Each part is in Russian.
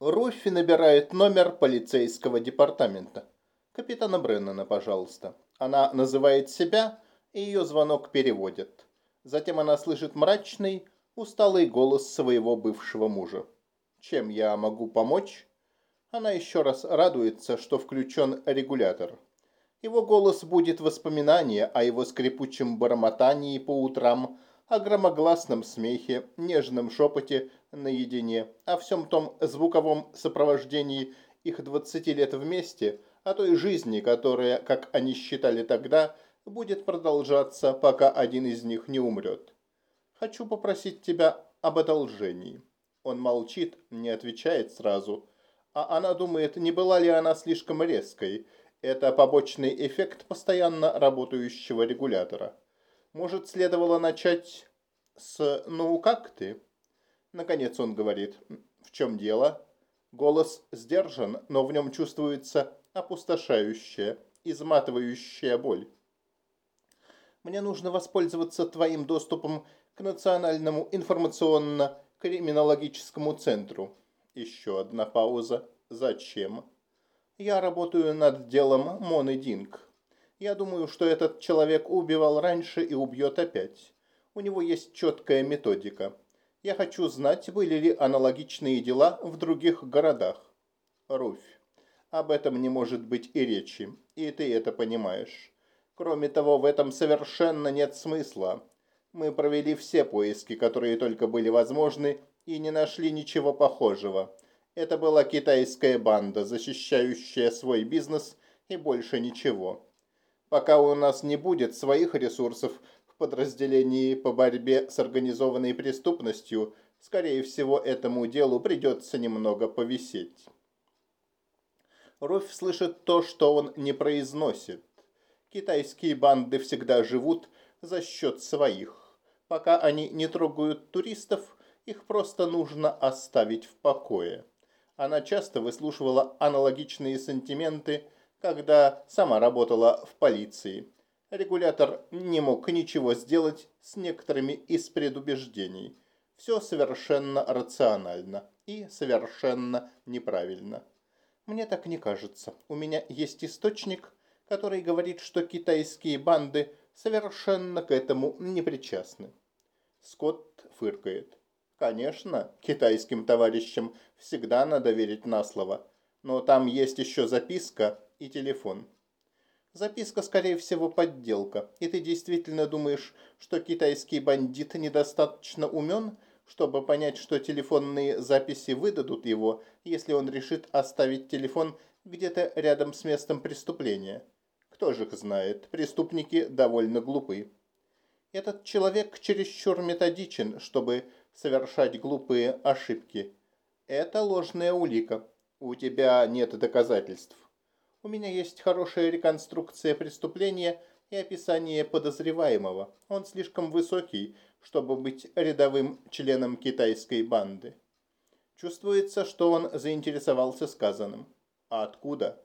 Руффи набирает номер полицейского департамента. Капитана Бреннана, пожалуйста. Она называет себя, и ее звонок переводят. Затем она слышит мрачный, усталый голос своего бывшего мужа. «Чем я могу помочь?» Она еще раз радуется, что включен регулятор. Его голос будет воспоминание о его скрипучем бормотании по утрам, о громогласном смехе, нежном шепоте наедине, о всем том звуковом сопровождении их 20 лет вместе, о той жизни, которая, как они считали тогда, будет продолжаться, пока один из них не умрет. Хочу попросить тебя об одолжении. Он молчит, не отвечает сразу, а она думает, не была ли она слишком резкой, это побочный эффект постоянно работающего регулятора. Может, следовало начать с «ну как ты?» Наконец он говорит «в чем дело?» Голос сдержан, но в нем чувствуется опустошающая, изматывающая боль. Мне нужно воспользоваться твоим доступом к Национальному информационно-криминологическому центру. Еще одна пауза. Зачем? Я работаю над делом Моны Динг. Я думаю, что этот человек убивал раньше и убьет опять. У него есть четкая методика. Я хочу знать, были ли аналогичные дела в других городах. Руфь. Об этом не может быть и речи, и ты это понимаешь. Кроме того, в этом совершенно нет смысла. Мы провели все поиски, которые только были возможны, и не нашли ничего похожего. Это была китайская банда, защищающая свой бизнес и больше ничего. Пока у нас не будет своих ресурсов подразделении по борьбе с организованной преступностью, скорее всего, этому делу придется немного повисеть. Руфь слышит то, что он не произносит. Китайские банды всегда живут за счет своих. Пока они не трогают туристов, их просто нужно оставить в покое. Она часто выслушивала аналогичные сантименты, когда сама работала в полиции. Регулятор не мог ничего сделать с некоторыми из предубеждений. Все совершенно рационально и совершенно неправильно. Мне так не кажется. У меня есть источник, который говорит, что китайские банды совершенно к этому не причастны. Скотт фыркает. Конечно, китайским товарищам всегда надо верить на слово, но там есть еще записка и телефон. Записка, скорее всего, подделка, и ты действительно думаешь, что китайский бандит недостаточно умен, чтобы понять, что телефонные записи выдадут его, если он решит оставить телефон где-то рядом с местом преступления. Кто же их знает, преступники довольно глупы. Этот человек чересчур методичен, чтобы совершать глупые ошибки. Это ложная улика. У тебя нет доказательств. У меня есть хорошая реконструкция преступления и описание подозреваемого. Он слишком высокий, чтобы быть рядовым членом китайской банды. Чувствуется, что он заинтересовался сказанным. А откуда?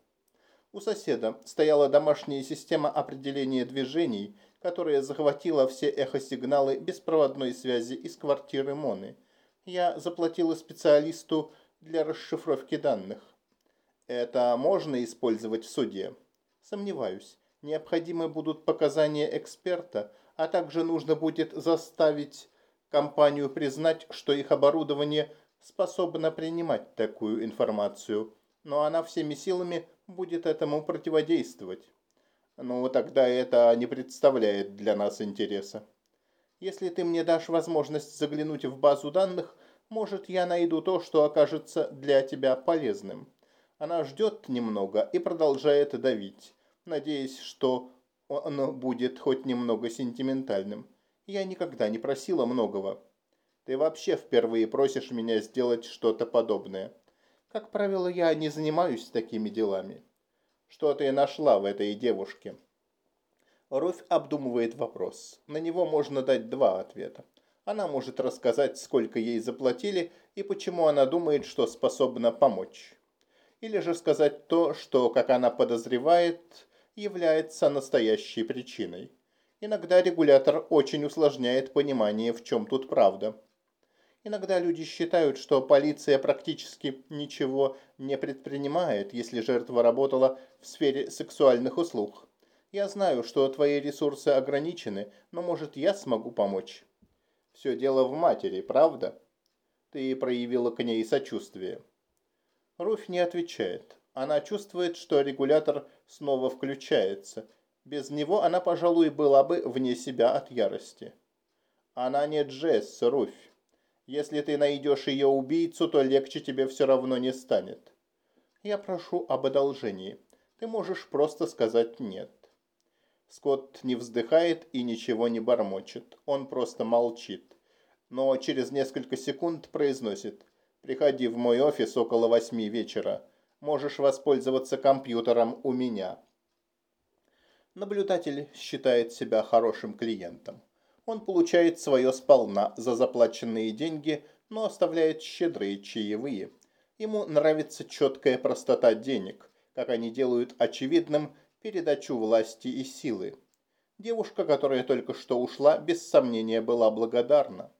У соседа стояла домашняя система определения движений – которая захватила все эхосигналы беспроводной связи из квартиры Моны. Я заплатила специалисту для расшифровки данных. Это можно использовать в суде? Сомневаюсь. Необходимы будут показания эксперта, а также нужно будет заставить компанию признать, что их оборудование способно принимать такую информацию, но она всеми силами будет этому противодействовать. Ну, тогда это не представляет для нас интереса. Если ты мне дашь возможность заглянуть в базу данных, может, я найду то, что окажется для тебя полезным. Она ждет немного и продолжает давить, надеясь, что он будет хоть немного сентиментальным. Я никогда не просила многого. Ты вообще впервые просишь меня сделать что-то подобное. Как правило, я не занимаюсь такими делами. Что ты нашла в этой девушке? Руфь обдумывает вопрос. На него можно дать два ответа. Она может рассказать, сколько ей заплатили и почему она думает, что способна помочь. Или же сказать то, что, как она подозревает, является настоящей причиной. Иногда регулятор очень усложняет понимание, в чем тут правда. Иногда люди считают, что полиция практически ничего не предпринимает, если жертва работала в сфере сексуальных услуг. Я знаю, что твои ресурсы ограничены, но, может, я смогу помочь. Все дело в матери, правда? Ты проявила к ней сочувствие. Руфь не отвечает. Она чувствует, что регулятор снова включается. Без него она, пожалуй, была бы вне себя от ярости. Она не Джесс, Руфь. Если ты найдешь ее убийцу, то легче тебе все равно не станет. Я прошу об одолжении. Ты можешь просто сказать «нет». Скотт не вздыхает и ничего не бормочет. Он просто молчит. Но через несколько секунд произносит «Приходи в мой офис около восьми вечера. Можешь воспользоваться компьютером у меня». Наблюдатель считает себя хорошим клиентом. Он получает свое сполна за заплаченные деньги, но оставляет щедрые чаевые. Ему нравится четкая простота денег, как они делают очевидным передачу власти и силы. Девушка, которая только что ушла, без сомнения была благодарна.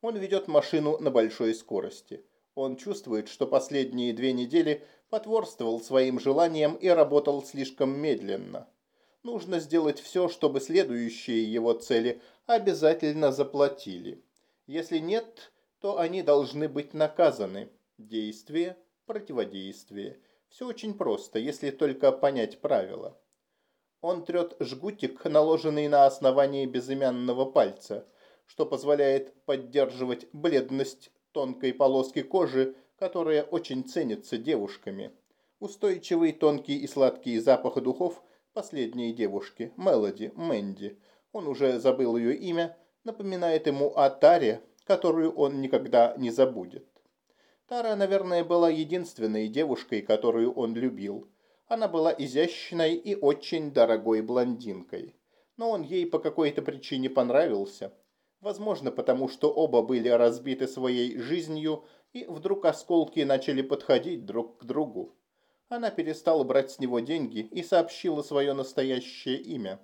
Он ведет машину на большой скорости. Он чувствует, что последние две недели потворствовал своим желаниям и работал слишком медленно. Нужно сделать все, чтобы следующие его цели обязательно заплатили. Если нет, то они должны быть наказаны. Действие, противодействие. Все очень просто, если только понять правила. Он трет жгутик, наложенный на основание безымянного пальца, что позволяет поддерживать бледность тонкой полоски кожи, которая очень ценится девушками. Устойчивый, тонкий и сладкий запах духов – последней девушки, Мелоди, Мэнди. Он уже забыл ее имя, напоминает ему о Таре, которую он никогда не забудет. Тара, наверное, была единственной девушкой, которую он любил. Она была изящной и очень дорогой блондинкой. Но он ей по какой-то причине понравился. Возможно, потому что оба были разбиты своей жизнью, и вдруг осколки начали подходить друг к другу. Она перестала брать с него деньги и сообщила свое настоящее имя,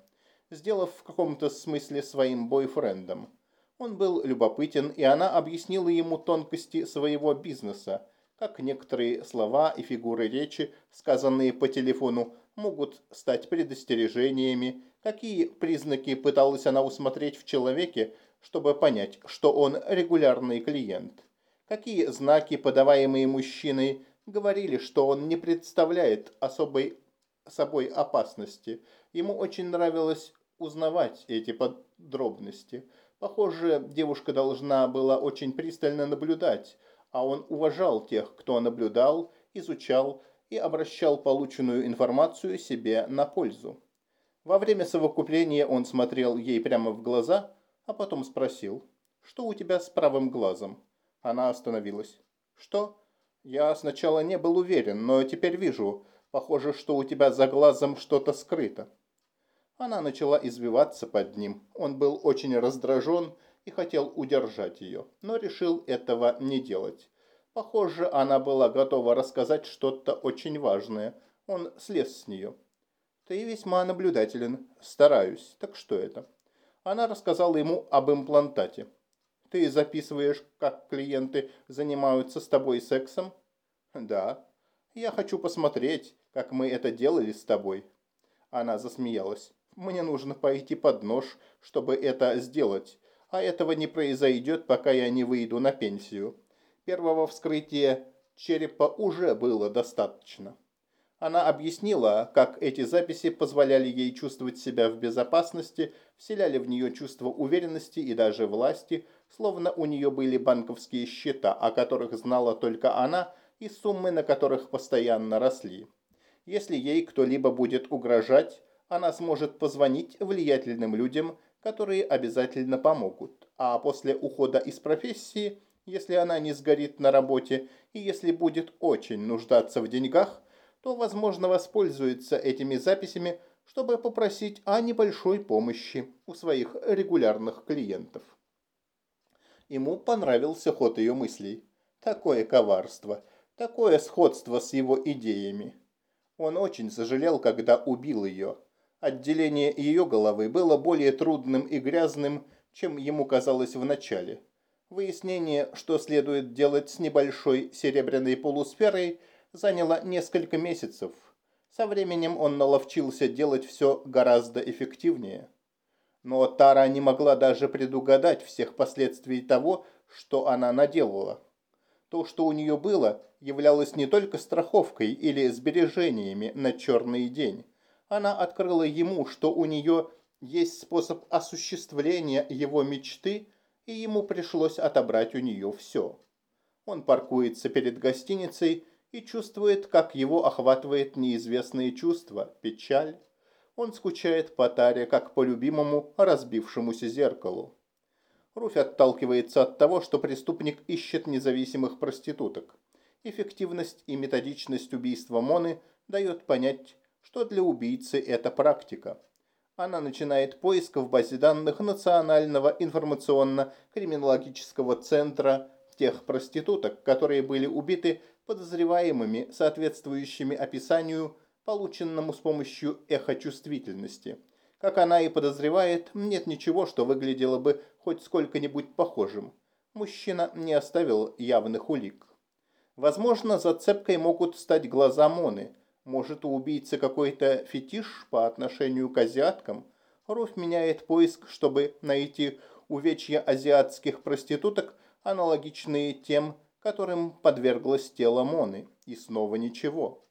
сделав в каком-то смысле своим бойфрендом. Он был любопытен, и она объяснила ему тонкости своего бизнеса, как некоторые слова и фигуры речи, сказанные по телефону, могут стать предостережениями, какие признаки пыталась она усмотреть в человеке, чтобы понять, что он регулярный клиент, какие знаки, подаваемые мужчиной, говорили, что он не представляет особой собой опасности. Ему очень нравилось узнавать эти подробности. Похоже, девушка должна была очень пристально наблюдать, а он уважал тех, кто наблюдал, изучал и обращал полученную информацию себе на пользу. Во время совокупления он смотрел ей прямо в глаза, а потом спросил, «Что у тебя с правым глазом?» Она остановилась. «Что?» Я сначала не был уверен, но теперь вижу. Похоже, что у тебя за глазом что-то скрыто. Она начала извиваться под ним. Он был очень раздражен и хотел удержать ее, но решил этого не делать. Похоже, она была готова рассказать что-то очень важное. Он слез с нее. «Ты весьма наблюдателен. Стараюсь. Так что это?» Она рассказала ему об имплантате. Ты записываешь, как клиенты занимаются с тобой сексом? Да. Я хочу посмотреть, как мы это делали с тобой. Она засмеялась. Мне нужно пойти под нож, чтобы это сделать. А этого не произойдет, пока я не выйду на пенсию. Первого вскрытия черепа уже было достаточно. Она объяснила, как эти записи позволяли ей чувствовать себя в безопасности, вселяли в нее чувство уверенности и даже власти, словно у нее были банковские счета, о которых знала только она, и суммы, на которых постоянно росли. Если ей кто-либо будет угрожать, она сможет позвонить влиятельным людям, которые обязательно помогут. А после ухода из профессии, если она не сгорит на работе и если будет очень нуждаться в деньгах, то, возможно, воспользуется этими записями, чтобы попросить о небольшой помощи у своих регулярных клиентов. Ему понравился ход ее мыслей. Такое коварство, такое сходство с его идеями. Он очень сожалел, когда убил ее. Отделение ее головы было более трудным и грязным, чем ему казалось вначале. Выяснение, что следует делать с небольшой серебряной полусферой, заняло несколько месяцев. Со временем он наловчился делать все гораздо эффективнее. Но Тара не могла даже предугадать всех последствий того, что она наделала. То, что у нее было, являлось не только страховкой или сбережениями на черный день. Она открыла ему, что у нее есть способ осуществления его мечты, и ему пришлось отобрать у нее все. Он паркуется перед гостиницей и чувствует, как его охватывает неизвестные чувства, печаль. Он скучает по Таре, как по любимому разбившемуся зеркалу. Руфь отталкивается от того, что преступник ищет независимых проституток. Эффективность и методичность убийства Моны дает понять, что для убийцы это практика. Она начинает поиск в базе данных Национального информационно-криминологического центра тех проституток, которые были убиты подозреваемыми, соответствующими описанию, полученному с помощью эхочувствительности – как она и подозревает, нет ничего, что выглядело бы хоть сколько-нибудь похожим. Мужчина не оставил явных улик. Возможно, зацепкой могут стать глаза Моны. Может, у убийцы какой-то фетиш по отношению к азиаткам? Руф меняет поиск, чтобы найти увечья азиатских проституток, аналогичные тем, которым подверглось тело Моны. И снова ничего.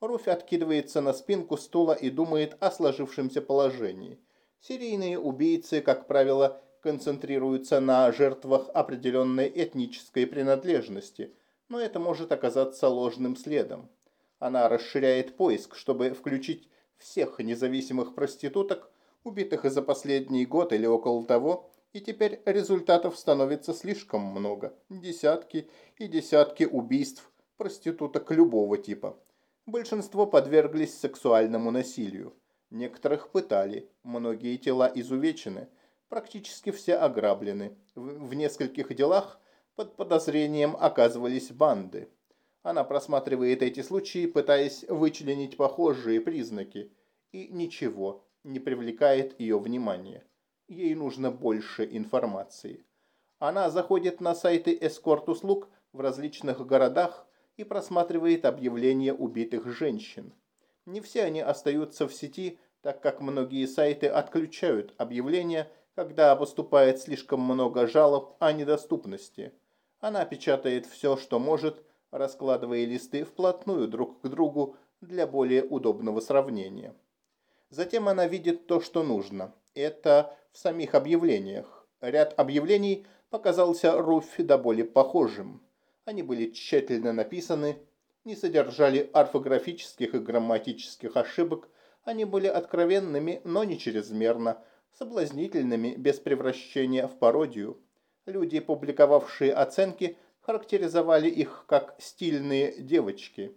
Руфь откидывается на спинку стула и думает о сложившемся положении. Серийные убийцы, как правило, концентрируются на жертвах определенной этнической принадлежности, но это может оказаться ложным следом. Она расширяет поиск, чтобы включить всех независимых проституток, убитых за последний год или около того, и теперь результатов становится слишком много. Десятки и десятки убийств проституток любого типа. Большинство подверглись сексуальному насилию. Некоторых пытали, многие тела изувечены, практически все ограблены. В, в нескольких делах под подозрением оказывались банды. Она просматривает эти случаи, пытаясь вычленить похожие признаки, и ничего не привлекает ее внимания. Ей нужно больше информации. Она заходит на сайты эскорт-услуг в различных городах, и просматривает объявления убитых женщин. Не все они остаются в сети, так как многие сайты отключают объявления, когда поступает слишком много жалоб о недоступности. Она печатает все, что может, раскладывая листы вплотную друг к другу для более удобного сравнения. Затем она видит то, что нужно. Это в самих объявлениях. Ряд объявлений показался Руфи до боли похожим. Они были тщательно написаны, не содержали орфографических и грамматических ошибок, они были откровенными, но не чрезмерно, соблазнительными, без превращения в пародию. Люди, публиковавшие оценки, характеризовали их как «стильные девочки».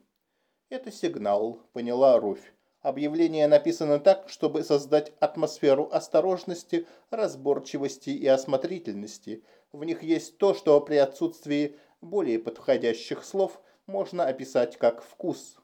«Это сигнал», — поняла Руфь. Объявление написано так, чтобы создать атмосферу осторожности, разборчивости и осмотрительности. В них есть то, что при отсутствии более подходящих слов можно описать как «вкус».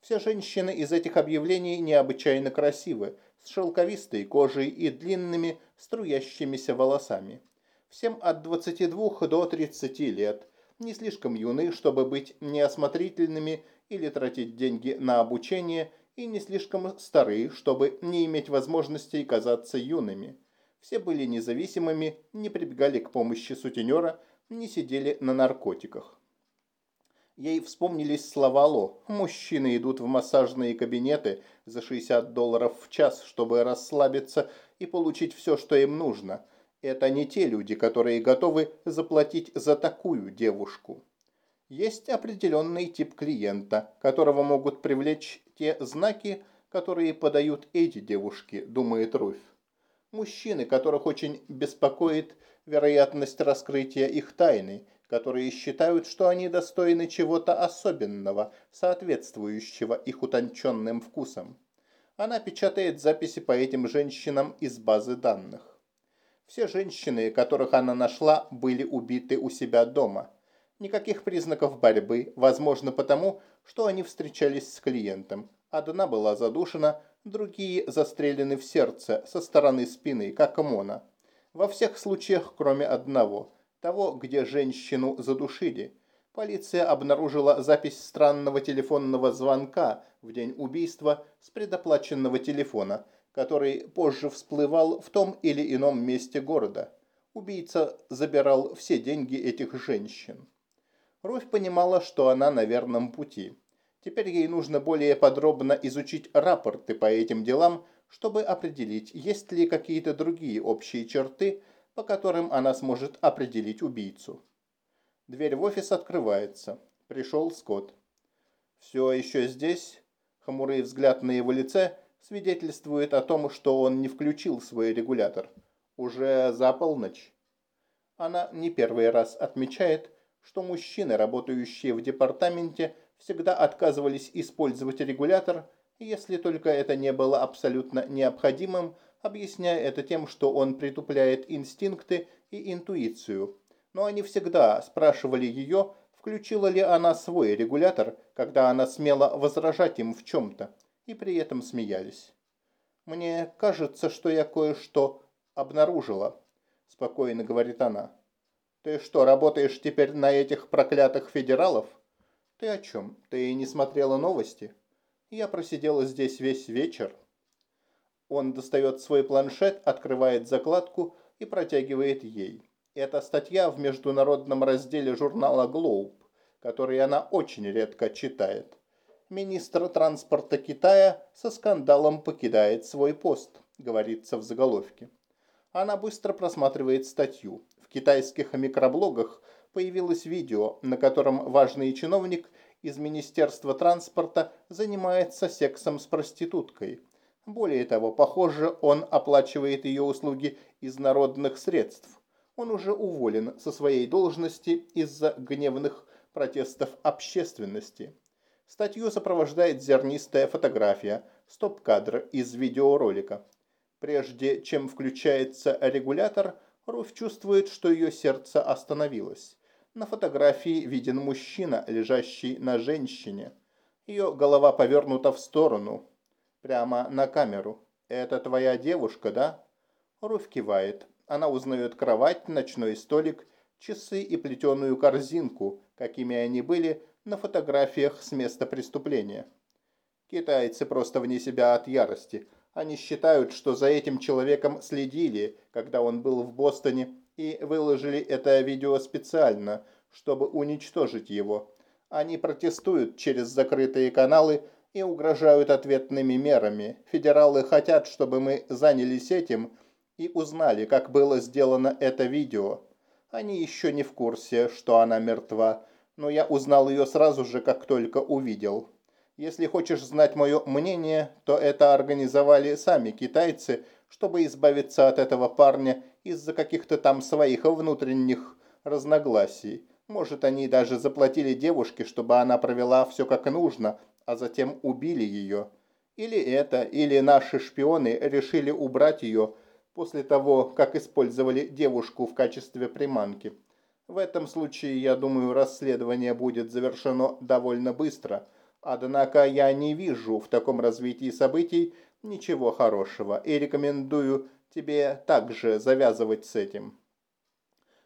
Все женщины из этих объявлений необычайно красивы, с шелковистой кожей и длинными струящимися волосами. Всем от 22 до 30 лет, не слишком юны, чтобы быть неосмотрительными или тратить деньги на обучение, и не слишком стары, чтобы не иметь возможности казаться юными. Все были независимыми, не прибегали к помощи сутенера, не сидели на наркотиках. Ей вспомнились слова Ло. Мужчины идут в массажные кабинеты за 60 долларов в час, чтобы расслабиться и получить все, что им нужно. Это не те люди, которые готовы заплатить за такую девушку. Есть определенный тип клиента, которого могут привлечь те знаки, которые подают эти девушки, думает Руфь. Мужчины, которых очень беспокоит вероятность раскрытия их тайны, которые считают, что они достойны чего-то особенного, соответствующего их утонченным вкусам. Она печатает записи по этим женщинам из базы данных. Все женщины, которых она нашла, были убиты у себя дома. Никаких признаков борьбы, возможно потому, что они встречались с клиентом. Одна была задушена, другие застрелены в сердце со стороны спины, как Мона. Во всех случаях, кроме одного. Того, где женщину задушили. Полиция обнаружила запись странного телефонного звонка в день убийства с предоплаченного телефона, который позже всплывал в том или ином месте города. Убийца забирал все деньги этих женщин. Руфь понимала, что она на верном пути. Теперь ей нужно более подробно изучить рапорты по этим делам, чтобы определить, есть ли какие-то другие общие черты, по которым она сможет определить убийцу. Дверь в офис открывается. Пришел Скотт. «Все еще здесь?» Хмурый взгляд на его лице свидетельствует о том, что он не включил свой регулятор. Уже за полночь. Она не первый раз отмечает, что мужчины, работающие в департаменте, всегда отказывались использовать регулятор, если только это не было абсолютно необходимым, объясняя это тем, что он притупляет инстинкты и интуицию. Но они всегда спрашивали ее, включила ли она свой регулятор, когда она смела возражать им в чем-то, и при этом смеялись. «Мне кажется, что я кое-что обнаружила», – спокойно говорит она. Ты что, работаешь теперь на этих проклятых федералов? Ты о чем? Ты не смотрела новости? Я просидела здесь весь вечер. Он достает свой планшет, открывает закладку и протягивает ей. Это статья в международном разделе журнала Globe, который она очень редко читает. Министр транспорта Китая со скандалом покидает свой пост, говорится в заголовке. Она быстро просматривает статью китайских микроблогах появилось видео, на котором важный чиновник из Министерства транспорта занимается сексом с проституткой. Более того, похоже, он оплачивает ее услуги из народных средств. Он уже уволен со своей должности из-за гневных протестов общественности. Статью сопровождает зернистая фотография, стоп-кадр из видеоролика. Прежде чем включается регулятор, Руф чувствует, что ее сердце остановилось. На фотографии виден мужчина, лежащий на женщине. Ее голова повернута в сторону, прямо на камеру. «Это твоя девушка, да?» Руф кивает. Она узнает кровать, ночной столик, часы и плетеную корзинку, какими они были на фотографиях с места преступления. Китайцы просто вне себя от ярости. Они считают, что за этим человеком следили, когда он был в Бостоне, и выложили это видео специально, чтобы уничтожить его. Они протестуют через закрытые каналы и угрожают ответными мерами. Федералы хотят, чтобы мы занялись этим и узнали, как было сделано это видео. Они еще не в курсе, что она мертва, но я узнал ее сразу же, как только увидел. Если хочешь знать мое мнение, то это организовали сами китайцы, чтобы избавиться от этого парня из-за каких-то там своих внутренних разногласий. Может, они даже заплатили девушке, чтобы она провела все как нужно, а затем убили ее. Или это, или наши шпионы решили убрать ее после того, как использовали девушку в качестве приманки. В этом случае, я думаю, расследование будет завершено довольно быстро – Однако я не вижу в таком развитии событий ничего хорошего и рекомендую тебе также завязывать с этим.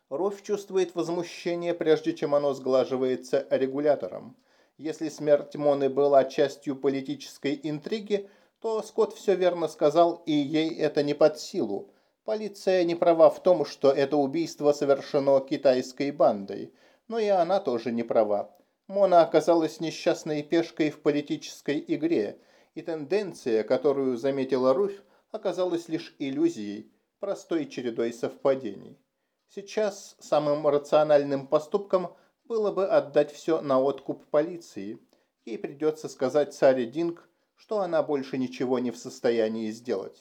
Руфь чувствует возмущение, прежде чем оно сглаживается регулятором. Если смерть Моны была частью политической интриги, то Скотт все верно сказал, и ей это не под силу. Полиция не права в том, что это убийство совершено китайской бандой, но и она тоже не права. Мона оказалась несчастной пешкой в политической игре, и тенденция, которую заметила Руфь, оказалась лишь иллюзией, простой чередой совпадений. Сейчас самым рациональным поступком было бы отдать все на откуп полиции. Ей придется сказать Саре Динг, что она больше ничего не в состоянии сделать.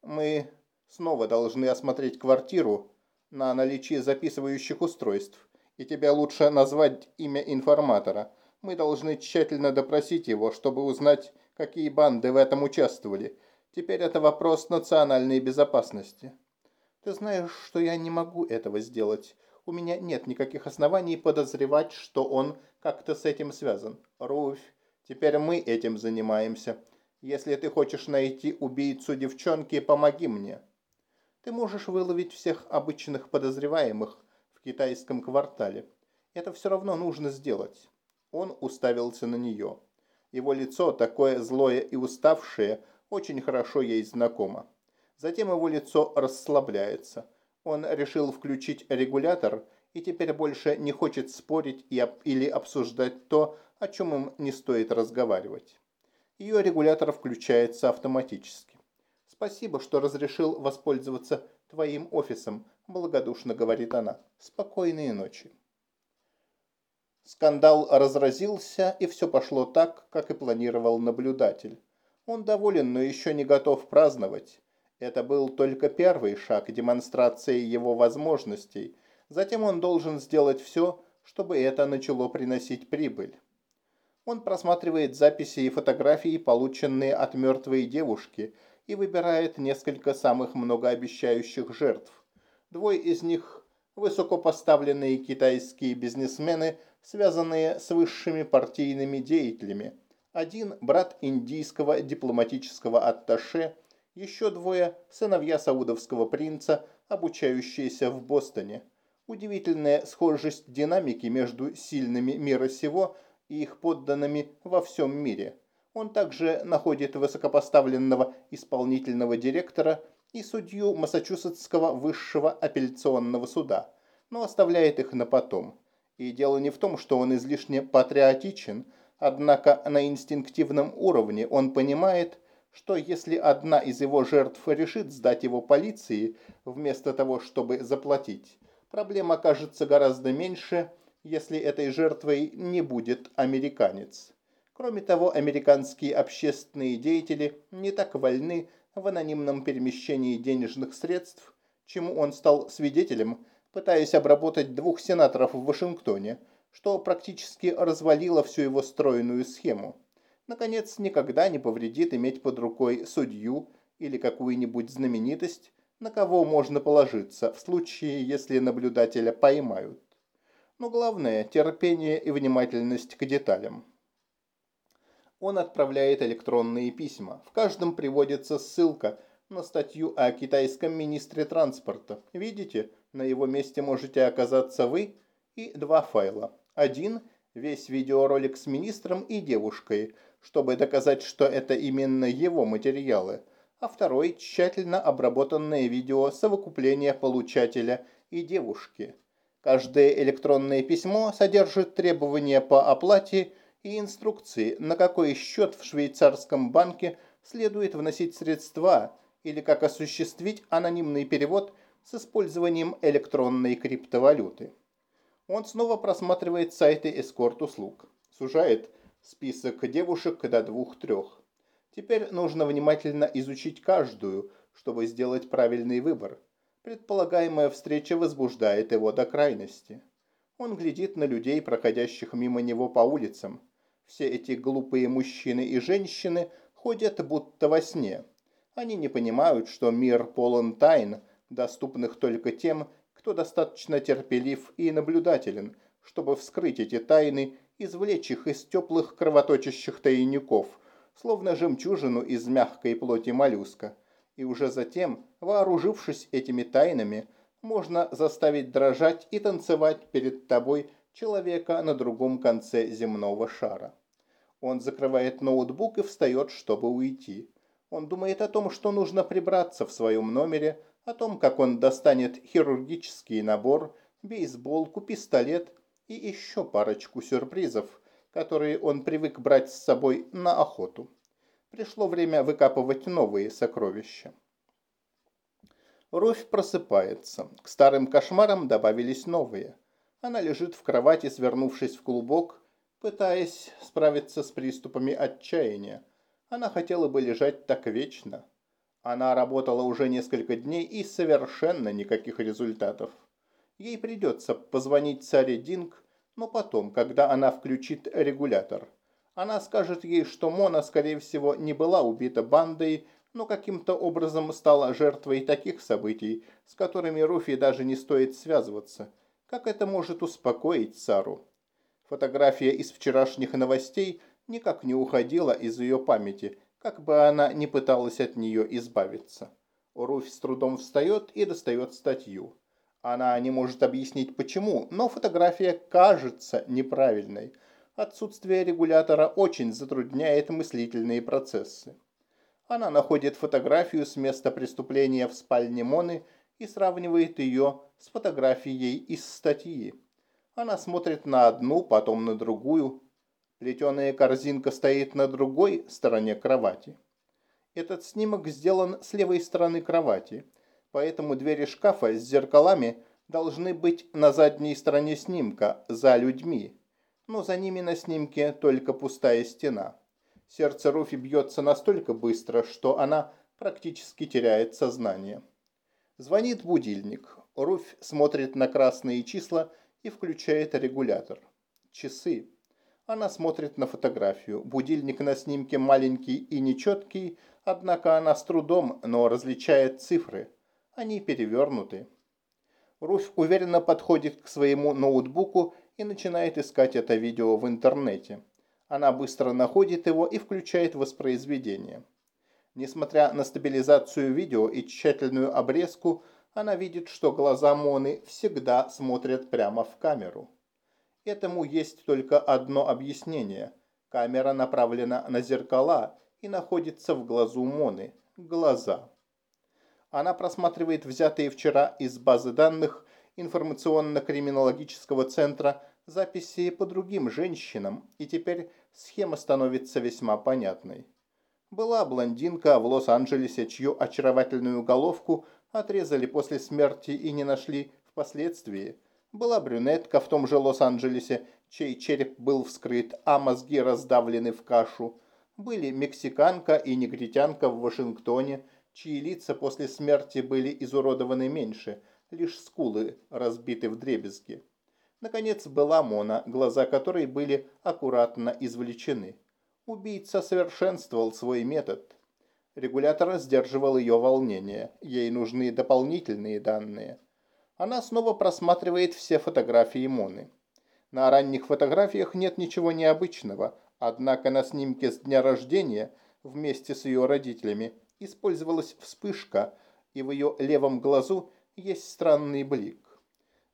Мы снова должны осмотреть квартиру на наличие записывающих устройств и тебе лучше назвать имя информатора. Мы должны тщательно допросить его, чтобы узнать, какие банды в этом участвовали. Теперь это вопрос национальной безопасности. Ты знаешь, что я не могу этого сделать. У меня нет никаких оснований подозревать, что он как-то с этим связан. Руфь, теперь мы этим занимаемся. Если ты хочешь найти убийцу девчонки, помоги мне. Ты можешь выловить всех обычных подозреваемых, китайском квартале. Это все равно нужно сделать. Он уставился на нее. Его лицо, такое злое и уставшее, очень хорошо ей знакомо. Затем его лицо расслабляется. Он решил включить регулятор и теперь больше не хочет спорить или обсуждать то, о чем им не стоит разговаривать. Ее регулятор включается автоматически. «Спасибо, что разрешил воспользоваться твоим офисом», – благодушно говорит она. «Спокойной ночи». Скандал разразился, и все пошло так, как и планировал наблюдатель. Он доволен, но еще не готов праздновать. Это был только первый шаг демонстрации его возможностей. Затем он должен сделать все, чтобы это начало приносить прибыль. Он просматривает записи и фотографии, полученные от мертвой девушки, и выбирает несколько самых многообещающих жертв. Двое из них – высокопоставленные китайские бизнесмены, связанные с высшими партийными деятелями. Один – брат индийского дипломатического атташе, еще двое – сыновья саудовского принца, обучающиеся в Бостоне. Удивительная схожесть динамики между сильными мира сего и их подданными во всем мире – он также находит высокопоставленного исполнительного директора и судью Массачусетского высшего апелляционного суда, но оставляет их на потом. И дело не в том, что он излишне патриотичен, однако на инстинктивном уровне он понимает, что если одна из его жертв решит сдать его полиции, вместо того, чтобы заплатить, проблема окажется гораздо меньше, если этой жертвой не будет американец. Кроме того, американские общественные деятели не так вольны в анонимном перемещении денежных средств, чему он стал свидетелем, пытаясь обработать двух сенаторов в Вашингтоне, что практически развалило всю его стройную схему. Наконец, никогда не повредит иметь под рукой судью или какую-нибудь знаменитость, на кого можно положиться в случае, если наблюдателя поймают. Но главное – терпение и внимательность к деталям он отправляет электронные письма. В каждом приводится ссылка на статью о китайском министре транспорта. Видите, на его месте можете оказаться вы и два файла. Один – весь видеоролик с министром и девушкой, чтобы доказать, что это именно его материалы, а второй – тщательно обработанное видео совокупления получателя и девушки. Каждое электронное письмо содержит требования по оплате и инструкции, на какой счет в швейцарском банке следует вносить средства или как осуществить анонимный перевод с использованием электронной криптовалюты. Он снова просматривает сайты эскорт-услуг, сужает список девушек до двух-трех. Теперь нужно внимательно изучить каждую, чтобы сделать правильный выбор. Предполагаемая встреча возбуждает его до крайности. Он глядит на людей, проходящих мимо него по улицам. Все эти глупые мужчины и женщины ходят будто во сне. Они не понимают, что мир полон тайн, доступных только тем, кто достаточно терпелив и наблюдателен, чтобы вскрыть эти тайны, извлечь их из теплых кровоточащих тайников, словно жемчужину из мягкой плоти моллюска. И уже затем, вооружившись этими тайнами, можно заставить дрожать и танцевать перед тобой человека на другом конце земного шара. Он закрывает ноутбук и встает, чтобы уйти. Он думает о том, что нужно прибраться в своем номере, о том, как он достанет хирургический набор, бейсболку, пистолет и еще парочку сюрпризов, которые он привык брать с собой на охоту. Пришло время выкапывать новые сокровища. Руфь просыпается. К старым кошмарам добавились новые. Она лежит в кровати, свернувшись в клубок, пытаясь справиться с приступами отчаяния. Она хотела бы лежать так вечно. Она работала уже несколько дней и совершенно никаких результатов. Ей придется позвонить царе Динг, но потом, когда она включит регулятор. Она скажет ей, что Мона, скорее всего, не была убита бандой, но каким-то образом стала жертвой таких событий, с которыми Руфи даже не стоит связываться. Как это может успокоить Сару? Фотография из вчерашних новостей никак не уходила из ее памяти, как бы она ни пыталась от нее избавиться. Руфь с трудом встает и достает статью. Она не может объяснить почему, но фотография кажется неправильной. Отсутствие регулятора очень затрудняет мыслительные процессы. Она находит фотографию с места преступления в спальне Моны и сравнивает ее с фотографией из статьи. Она смотрит на одну, потом на другую. Плетеная корзинка стоит на другой стороне кровати. Этот снимок сделан с левой стороны кровати, поэтому двери шкафа с зеркалами должны быть на задней стороне снимка, за людьми. Но за ними на снимке только пустая стена. Сердце Руфи бьется настолько быстро, что она практически теряет сознание. Звонит будильник. Руфь смотрит на красные числа и включает регулятор. Часы. Она смотрит на фотографию. Будильник на снимке маленький и нечеткий, однако она с трудом, но различает цифры. Они перевернуты. Руфь уверенно подходит к своему ноутбуку и начинает искать это видео в интернете. Она быстро находит его и включает воспроизведение. Несмотря на стабилизацию видео и тщательную обрезку, она видит, что глаза Моны всегда смотрят прямо в камеру. Этому есть только одно объяснение. Камера направлена на зеркала и находится в глазу Моны. Глаза. Она просматривает взятые вчера из базы данных информационно-криминологического центра записи по другим женщинам, и теперь схема становится весьма понятной. Была блондинка в Лос-Анджелесе, чью очаровательную головку отрезали после смерти и не нашли впоследствии. Была брюнетка в том же Лос-Анджелесе, чей череп был вскрыт, а мозги раздавлены в кашу. Были мексиканка и негритянка в Вашингтоне, чьи лица после смерти были изуродованы меньше, лишь скулы разбиты в дребезги. Наконец была Мона, глаза которой были аккуратно извлечены. Убийца совершенствовал свой метод. Регулятор сдерживал ее волнение. Ей нужны дополнительные данные. Она снова просматривает все фотографии Моны. На ранних фотографиях нет ничего необычного, однако на снимке с дня рождения вместе с ее родителями использовалась вспышка, и в ее левом глазу есть странный блик.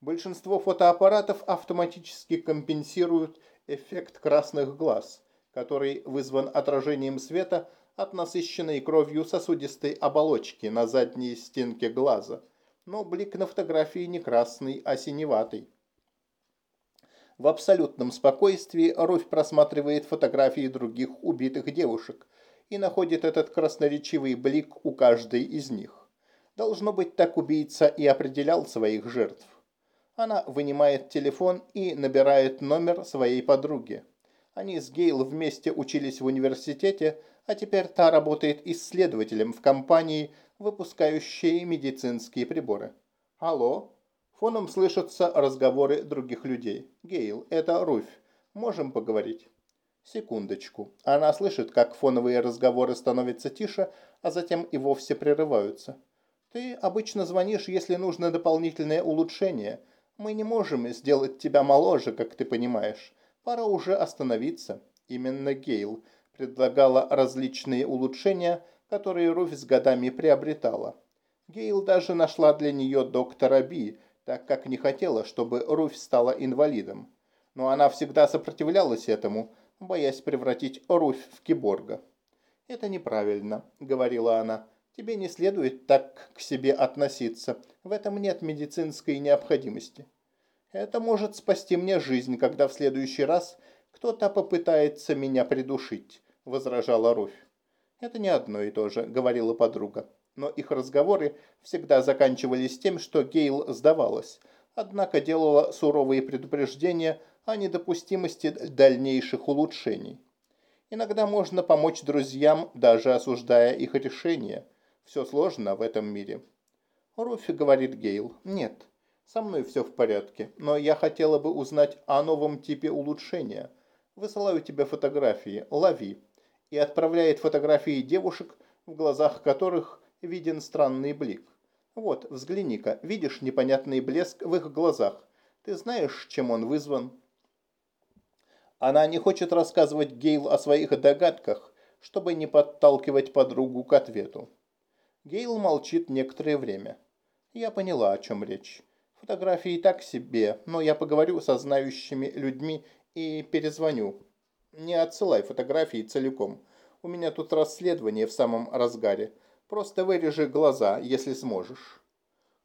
Большинство фотоаппаратов автоматически компенсируют эффект красных глаз, который вызван отражением света от насыщенной кровью сосудистой оболочки на задней стенке глаза. Но блик на фотографии не красный, а синеватый. В абсолютном спокойствии Руфь просматривает фотографии других убитых девушек и находит этот красноречивый блик у каждой из них. Должно быть, так убийца и определял своих жертв. Она вынимает телефон и набирает номер своей подруги. Они с Гейл вместе учились в университете, а теперь та работает исследователем в компании, выпускающей медицинские приборы. Алло? Фоном слышатся разговоры других людей. Гейл, это Руфь. Можем поговорить? Секундочку. Она слышит, как фоновые разговоры становятся тише, а затем и вовсе прерываются. Ты обычно звонишь, если нужно дополнительное улучшение – мы не можем сделать тебя моложе, как ты понимаешь. Пора уже остановиться. Именно Гейл предлагала различные улучшения, которые Руфь с годами приобретала. Гейл даже нашла для нее доктора Би, так как не хотела, чтобы Руфь стала инвалидом. Но она всегда сопротивлялась этому, боясь превратить Руфь в киборга. «Это неправильно», — говорила она. Тебе не следует так к себе относиться. В этом нет медицинской необходимости. Это может спасти мне жизнь, когда в следующий раз кто-то попытается меня придушить», – возражала Руфь. «Это не одно и то же», – говорила подруга. Но их разговоры всегда заканчивались тем, что Гейл сдавалась, однако делала суровые предупреждения о недопустимости дальнейших улучшений. Иногда можно помочь друзьям, даже осуждая их решения – все сложно в этом мире. Руфи говорит Гейл. Нет, со мной все в порядке, но я хотела бы узнать о новом типе улучшения. Высылаю тебе фотографии, лови. И отправляет фотографии девушек, в глазах которых виден странный блик. Вот, взгляни-ка, видишь непонятный блеск в их глазах. Ты знаешь, чем он вызван? Она не хочет рассказывать Гейл о своих догадках, чтобы не подталкивать подругу к ответу. Гейл молчит некоторое время. Я поняла, о чем речь. Фотографии так себе, но я поговорю со знающими людьми и перезвоню. Не отсылай фотографии целиком. У меня тут расследование в самом разгаре. Просто вырежи глаза, если сможешь.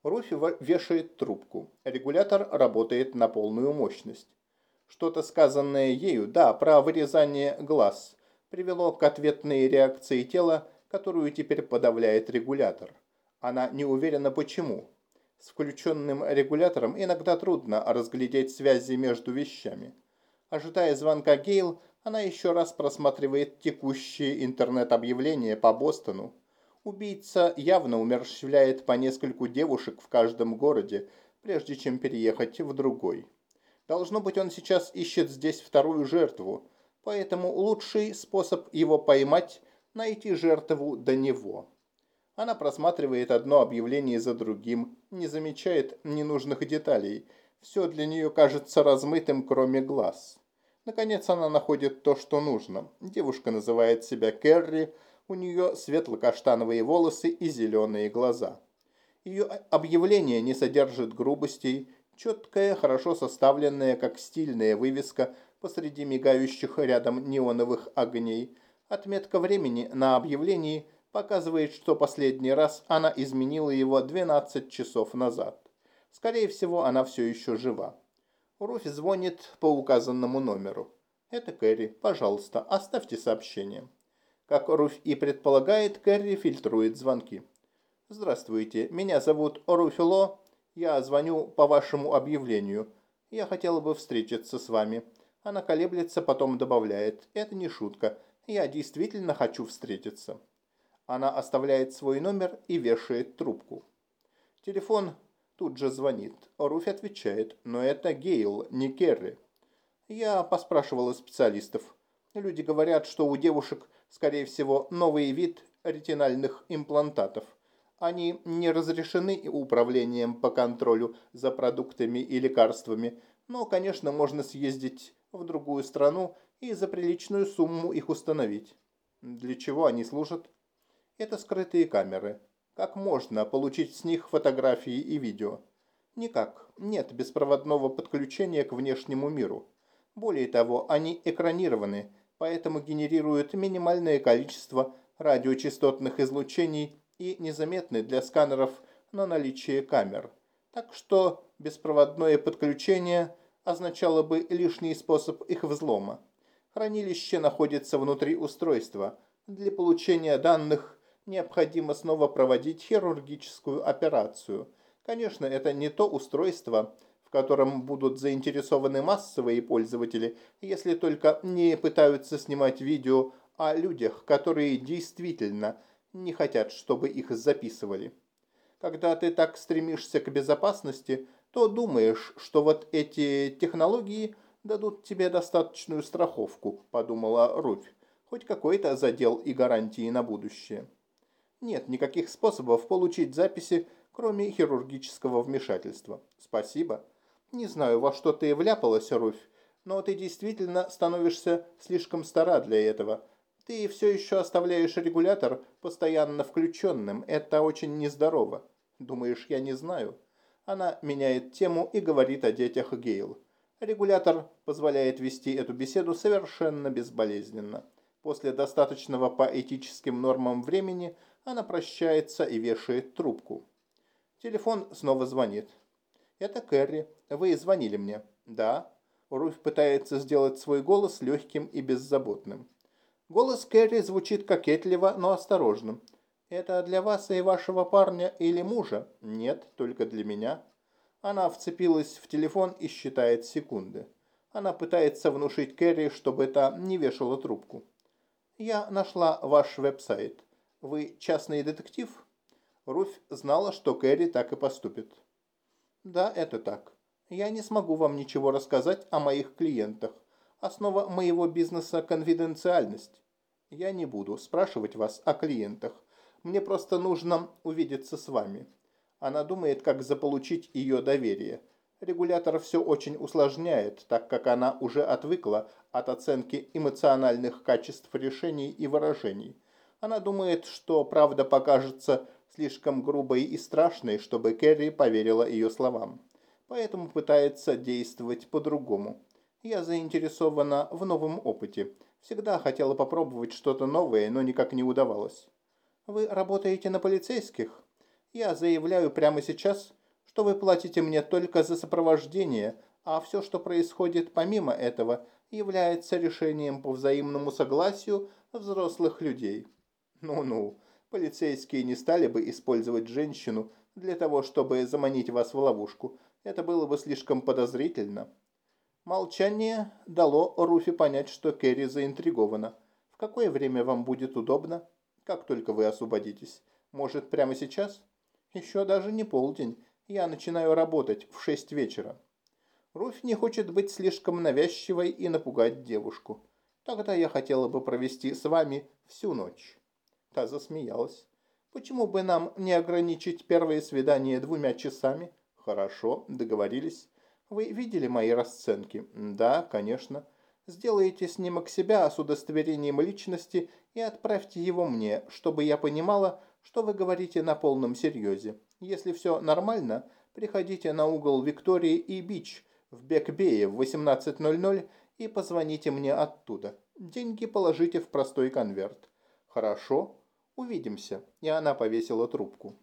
Руфи вешает трубку. Регулятор работает на полную мощность. Что-то сказанное ею, да, про вырезание глаз, привело к ответной реакции тела, которую теперь подавляет регулятор. Она не уверена почему. С включенным регулятором иногда трудно разглядеть связи между вещами. Ожидая звонка Гейл, она еще раз просматривает текущие интернет-объявления по Бостону. Убийца явно умерщвляет по нескольку девушек в каждом городе, прежде чем переехать в другой. Должно быть, он сейчас ищет здесь вторую жертву, поэтому лучший способ его поймать – найти жертву до него. Она просматривает одно объявление за другим, не замечает ненужных деталей. Все для нее кажется размытым, кроме глаз. Наконец она находит то, что нужно. Девушка называет себя Керри, у нее светло-каштановые волосы и зеленые глаза. Ее объявление не содержит грубостей, четкая, хорошо составленная, как стильная вывеска посреди мигающих рядом неоновых огней. Отметка времени на объявлении – показывает, что последний раз она изменила его 12 часов назад. Скорее всего, она все еще жива. Руфь звонит по указанному номеру. «Это Кэрри. Пожалуйста, оставьте сообщение». Как Руфь и предполагает, Кэрри фильтрует звонки. «Здравствуйте, меня зовут Руфь Ло. Я звоню по вашему объявлению. Я хотела бы встретиться с вами». Она колеблется, потом добавляет. «Это не шутка. Я действительно хочу встретиться». Она оставляет свой номер и вешает трубку. Телефон тут же звонит. Руфь отвечает, но это Гейл, не Керри. Я поспрашивала специалистов. Люди говорят, что у девушек, скорее всего, новый вид ретинальных имплантатов. Они не разрешены управлением по контролю за продуктами и лекарствами, но, конечно, можно съездить в другую страну и за приличную сумму их установить. Для чего они служат? Это скрытые камеры. Как можно получить с них фотографии и видео? Никак. Нет беспроводного подключения к внешнему миру. Более того, они экранированы, поэтому генерируют минимальное количество радиочастотных излучений и незаметны для сканеров на наличие камер. Так что беспроводное подключение означало бы лишний способ их взлома. Хранилище находится внутри устройства. Для получения данных необходимо снова проводить хирургическую операцию. Конечно, это не то устройство, в котором будут заинтересованы массовые пользователи, если только не пытаются снимать видео о людях, которые действительно не хотят, чтобы их записывали. Когда ты так стремишься к безопасности, то думаешь, что вот эти технологии дадут тебе достаточную страховку, подумала Руфь. Хоть какой-то задел и гарантии на будущее. Нет никаких способов получить записи, кроме хирургического вмешательства. Спасибо. Не знаю, во что ты вляпалась, Руфь, но ты действительно становишься слишком стара для этого. Ты все еще оставляешь регулятор постоянно включенным. Это очень нездорово. Думаешь, я не знаю? Она меняет тему и говорит о детях Гейл. Регулятор позволяет вести эту беседу совершенно безболезненно. После достаточного по этическим нормам времени – она прощается и вешает трубку. Телефон снова звонит. «Это Кэрри. Вы звонили мне?» «Да». Руфь пытается сделать свой голос легким и беззаботным. Голос Кэрри звучит кокетливо, но осторожным. «Это для вас и вашего парня или мужа?» «Нет, только для меня». Она вцепилась в телефон и считает секунды. Она пытается внушить Кэрри, чтобы та не вешала трубку. «Я нашла ваш веб-сайт. Вы частный детектив? Руфь знала, что Кэрри так и поступит. Да, это так. Я не смогу вам ничего рассказать о моих клиентах. Основа моего бизнеса – конфиденциальность. Я не буду спрашивать вас о клиентах. Мне просто нужно увидеться с вами. Она думает, как заполучить ее доверие. Регулятор все очень усложняет, так как она уже отвыкла от оценки эмоциональных качеств решений и выражений – она думает, что правда покажется слишком грубой и страшной, чтобы Кэрри поверила ее словам. поэтому пытается действовать по-другому. Я заинтересована в новом опыте. Всегда хотела попробовать что-то новое, но никак не удавалось. Вы работаете на полицейских? Я заявляю прямо сейчас, что вы платите мне только за сопровождение, а все, что происходит помимо этого, является решением по взаимному согласию взрослых людей. Ну-ну, полицейские не стали бы использовать женщину для того, чтобы заманить вас в ловушку. Это было бы слишком подозрительно. Молчание дало Руфи понять, что Кэрри заинтригована. В какое время вам будет удобно? Как только вы освободитесь. Может, прямо сейчас? Еще даже не полдень. Я начинаю работать в шесть вечера. Руфь не хочет быть слишком навязчивой и напугать девушку. Тогда я хотела бы провести с вами всю ночь. Та засмеялась. Почему бы нам не ограничить первое свидание двумя часами? Хорошо, договорились. Вы видели мои расценки? Да, конечно. Сделайте снимок себя с удостоверением личности и отправьте его мне, чтобы я понимала, что вы говорите на полном серьезе. Если все нормально, приходите на угол Виктории и Бич в Бекбее в 18.00 и позвоните мне оттуда. Деньги положите в простой конверт. Хорошо, увидимся. И она повесила трубку.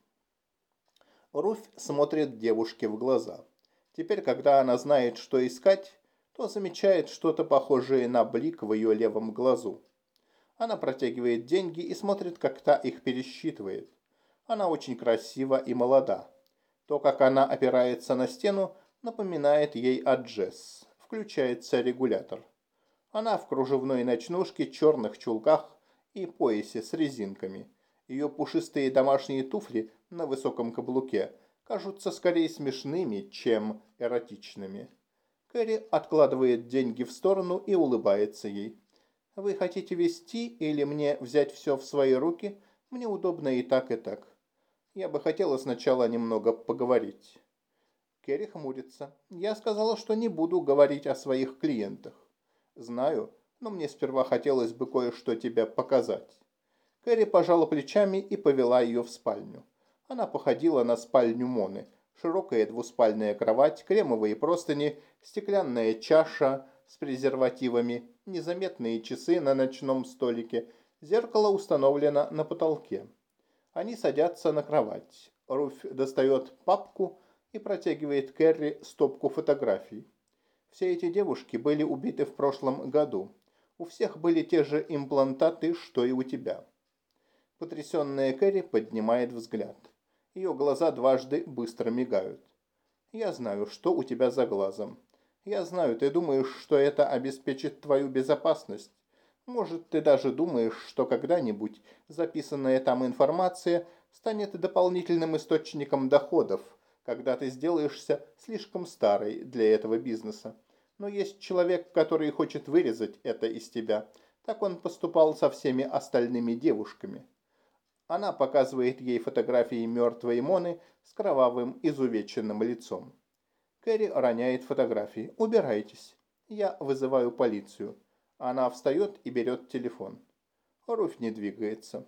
Руфь смотрит девушке в глаза. Теперь, когда она знает, что искать, то замечает что-то похожее на блик в ее левом глазу. Она протягивает деньги и смотрит, как та их пересчитывает. Она очень красива и молода. То, как она опирается на стену, напоминает ей о Джесс. Включается регулятор. Она в кружевной ночнушке, черных чулках и поясе с резинками. Ее пушистые домашние туфли на высоком каблуке кажутся скорее смешными, чем эротичными. Кэрри откладывает деньги в сторону и улыбается ей. «Вы хотите вести или мне взять все в свои руки? Мне удобно и так, и так. Я бы хотела сначала немного поговорить». Керри хмурится. «Я сказала, что не буду говорить о своих клиентах». «Знаю, но мне сперва хотелось бы кое-что тебе показать». Кэрри пожала плечами и повела ее в спальню. Она походила на спальню Моны. Широкая двуспальная кровать, кремовые простыни, стеклянная чаша с презервативами, незаметные часы на ночном столике. Зеркало установлено на потолке. Они садятся на кровать. Руфь достает папку и протягивает Кэрри стопку фотографий. Все эти девушки были убиты в прошлом году. У всех были те же имплантаты, что и у тебя. Потрясенная Кэрри поднимает взгляд. Ее глаза дважды быстро мигают. «Я знаю, что у тебя за глазом. Я знаю, ты думаешь, что это обеспечит твою безопасность. Может, ты даже думаешь, что когда-нибудь записанная там информация станет дополнительным источником доходов, когда ты сделаешься слишком старой для этого бизнеса. Но есть человек, который хочет вырезать это из тебя. Так он поступал со всеми остальными девушками. Она показывает ей фотографии мертвой Моны с кровавым изувеченным лицом. Кэрри роняет фотографии. «Убирайтесь. Я вызываю полицию». Она встает и берет телефон. Руфь не двигается.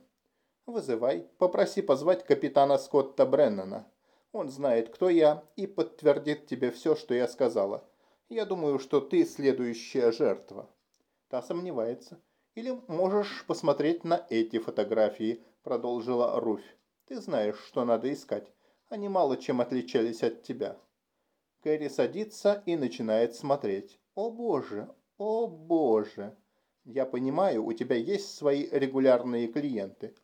«Вызывай. Попроси позвать капитана Скотта Бреннана. Он знает, кто я, и подтвердит тебе все, что я сказала. Я думаю, что ты следующая жертва». Та сомневается. «Или можешь посмотреть на эти фотографии продолжила Руфь. «Ты знаешь, что надо искать. Они мало чем отличались от тебя». Кэрри садится и начинает смотреть. «О боже, о боже! Я понимаю, у тебя есть свои регулярные клиенты.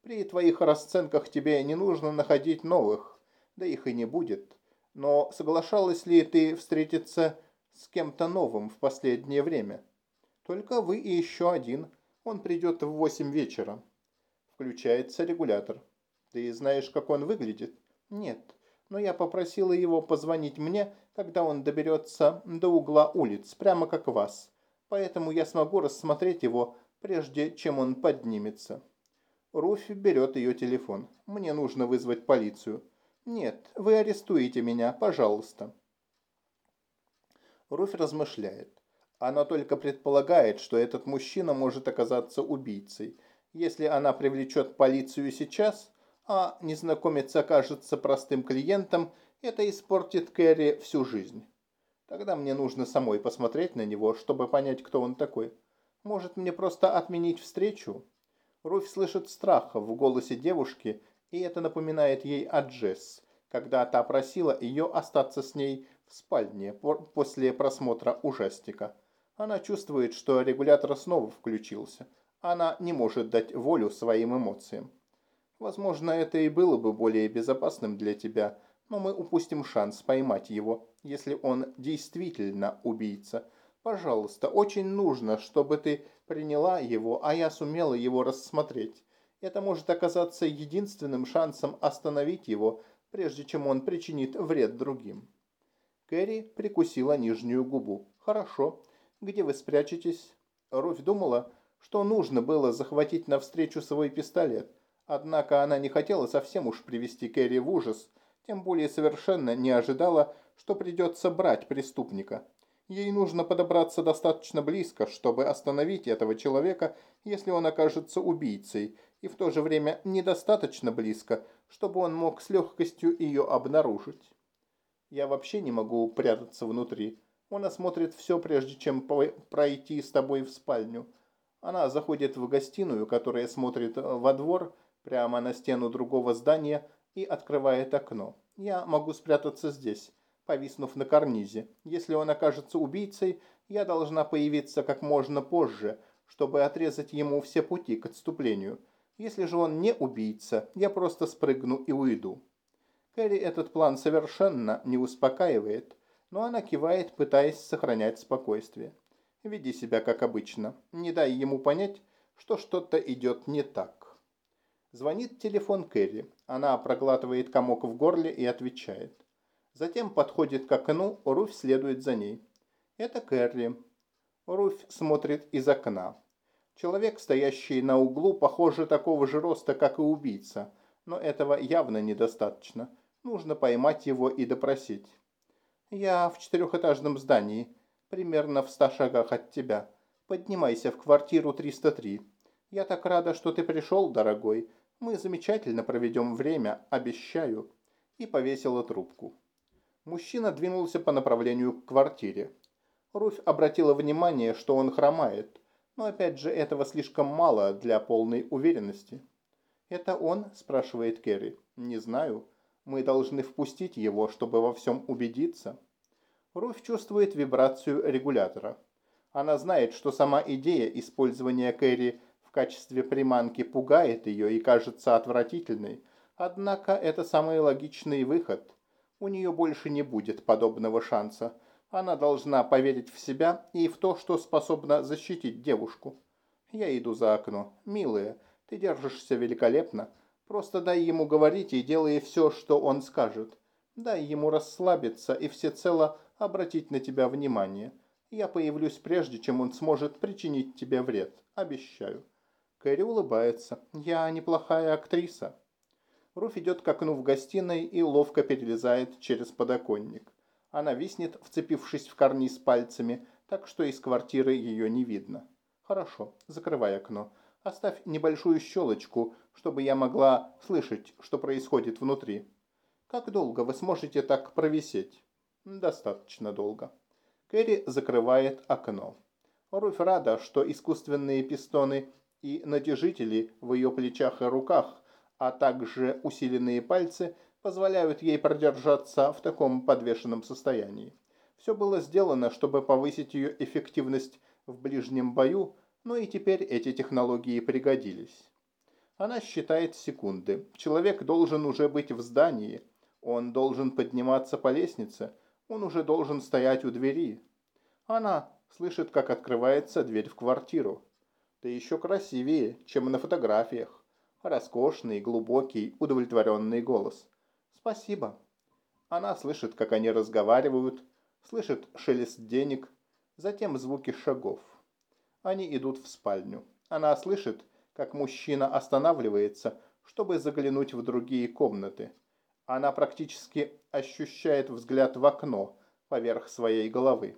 При твоих расценках тебе не нужно находить новых, да их и не будет. Но соглашалась ли ты встретиться с кем-то новым в последнее время? Только вы и еще один. Он придет в восемь вечера. Включается регулятор. Ты знаешь, как он выглядит? Нет, но я попросила его позвонить мне, когда он доберется до угла улиц, прямо как вас. Поэтому я смогу рассмотреть его, прежде чем он поднимется. Руфь берет ее телефон. Мне нужно вызвать полицию. Нет, вы арестуете меня, пожалуйста. Руфь размышляет. Она только предполагает, что этот мужчина может оказаться убийцей – если она привлечет полицию сейчас, а незнакомец окажется простым клиентом Это испортит Кэрри всю жизнь. Тогда мне нужно самой посмотреть на него, чтобы понять, кто он такой. Может, мне просто отменить встречу? Руфь слышит страх в голосе девушки, и это напоминает ей о Джесс, когда та просила ее остаться с ней в спальне после просмотра ужастика. Она чувствует, что регулятор снова включился. Она не может дать волю своим эмоциям. Возможно, это и было бы более безопасным для тебя, но мы упустим шанс поймать его, если он действительно убийца. Пожалуйста, очень нужно, чтобы ты приняла его, а я сумела его рассмотреть. Это может оказаться единственным шансом остановить его, прежде чем он причинит вред другим. Кэрри прикусила нижнюю губу. «Хорошо. Где вы спрячетесь?» Руфь думала, что нужно было захватить навстречу свой пистолет. Однако она не хотела совсем уж привести Кэрри в ужас, тем более совершенно не ожидала, что придется брать преступника. Ей нужно подобраться достаточно близко, чтобы остановить этого человека, если он окажется убийцей, и в то же время недостаточно близко, чтобы он мог с легкостью ее обнаружить. Я вообще не могу прятаться внутри. Он осмотрит все, прежде чем пройти с тобой в спальню. Она заходит в гостиную, которая смотрит во двор, прямо на стену другого здания, и открывает окно. Я могу спрятаться здесь повиснув на карнизе. Если он окажется убийцей, я должна появиться как можно позже, чтобы отрезать ему все пути к отступлению. Если же он не убийца, я просто спрыгну и уйду. Кэрри этот план совершенно не успокаивает, но она кивает, пытаясь сохранять спокойствие. Веди себя как обычно. Не дай ему понять, что что-то идет не так. Звонит телефон Кэрри. Она проглатывает комок в горле и отвечает. Затем подходит к окну, Руфь следует за ней. Это Кэрри. Руфь смотрит из окна. Человек, стоящий на углу, похоже такого же роста, как и убийца, но этого явно недостаточно. Нужно поймать его и допросить. «Я в четырехэтажном здании, примерно в ста шагах от тебя. Поднимайся в квартиру 303. Я так рада, что ты пришел, дорогой. Мы замечательно проведем время, обещаю». И повесила трубку. Мужчина двинулся по направлению к квартире. Руфь обратила внимание, что он хромает, но опять же этого слишком мало для полной уверенности. «Это он?» – спрашивает Керри. «Не знаю. Мы должны впустить его, чтобы во всем убедиться». Руфь чувствует вибрацию регулятора. Она знает, что сама идея использования Кэрри в качестве приманки пугает ее и кажется отвратительной, однако это самый логичный выход – у нее больше не будет подобного шанса. Она должна поверить в себя и в то, что способна защитить девушку. Я иду за окно. Милая, ты держишься великолепно. Просто дай ему говорить и делай все, что он скажет. Дай ему расслабиться и всецело обратить на тебя внимание. Я появлюсь прежде, чем он сможет причинить тебе вред. Обещаю. Кэрри улыбается. Я неплохая актриса. Руф идет к окну в гостиной и ловко перелезает через подоконник. Она виснет, вцепившись в карниз пальцами, так что из квартиры ее не видно. Хорошо, закрывай окно. Оставь небольшую щелочку, чтобы я могла слышать, что происходит внутри. Как долго вы сможете так провисеть? Достаточно долго. Кэрри закрывает окно. Руфь рада, что искусственные пистоны и натяжители в ее плечах и руках а также усиленные пальцы позволяют ей продержаться в таком подвешенном состоянии. Все было сделано, чтобы повысить ее эффективность в ближнем бою, но и теперь эти технологии пригодились. Она считает секунды. Человек должен уже быть в здании. Он должен подниматься по лестнице. Он уже должен стоять у двери. Она слышит, как открывается дверь в квартиру. Ты еще красивее, чем на фотографиях роскошный, глубокий, удовлетворенный голос. «Спасибо». Она слышит, как они разговаривают, слышит шелест денег, затем звуки шагов. Они идут в спальню. Она слышит, как мужчина останавливается, чтобы заглянуть в другие комнаты. Она практически ощущает взгляд в окно поверх своей головы.